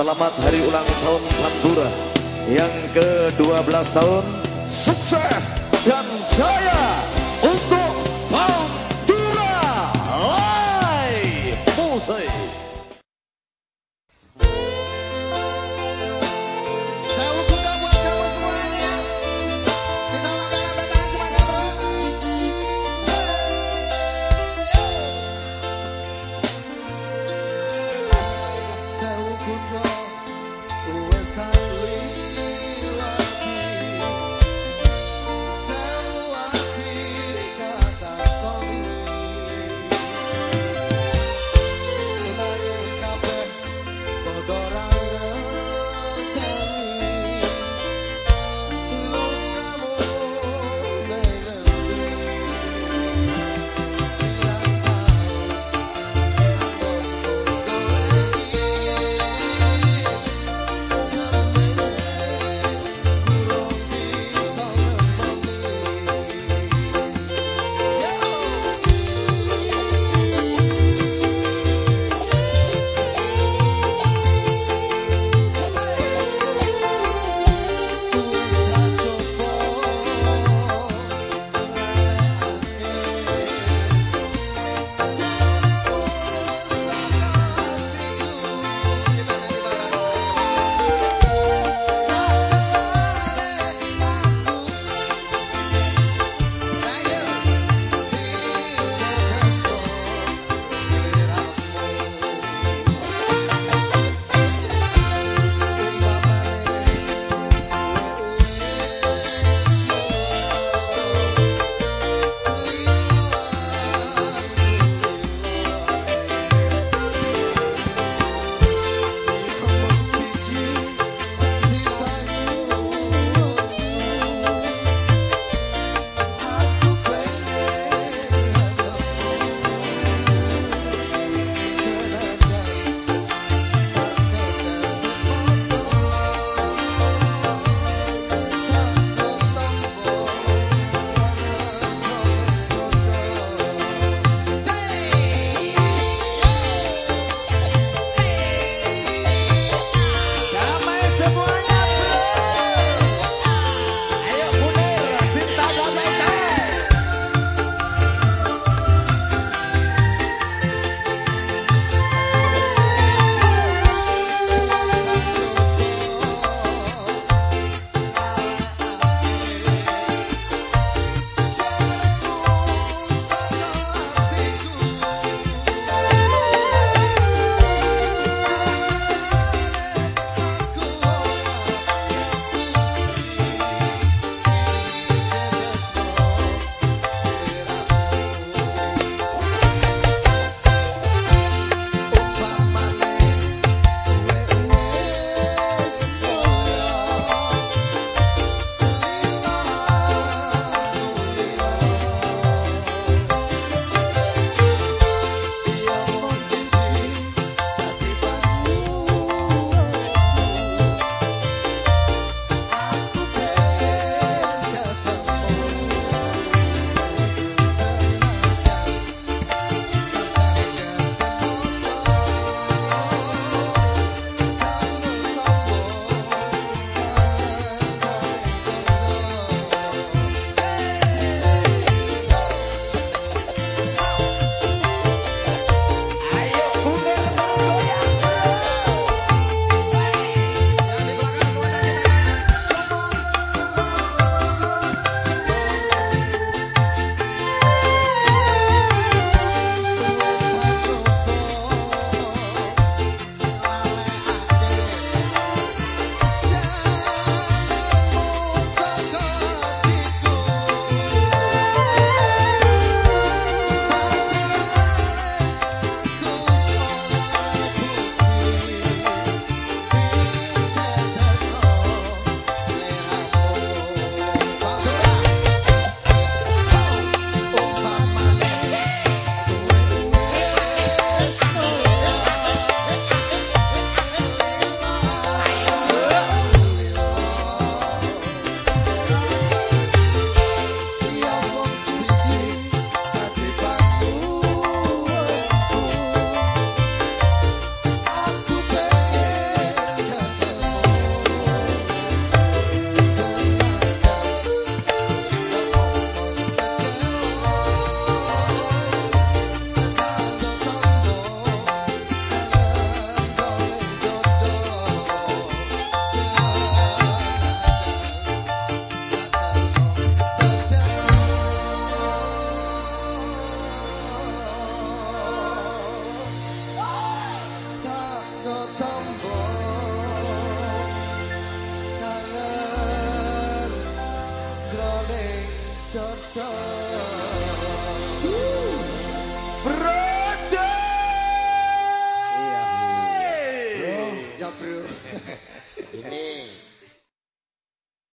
Selamat hari ulang tahun Pantura yang ke-12 tahun. Sukses dan jaya untuk Pantura.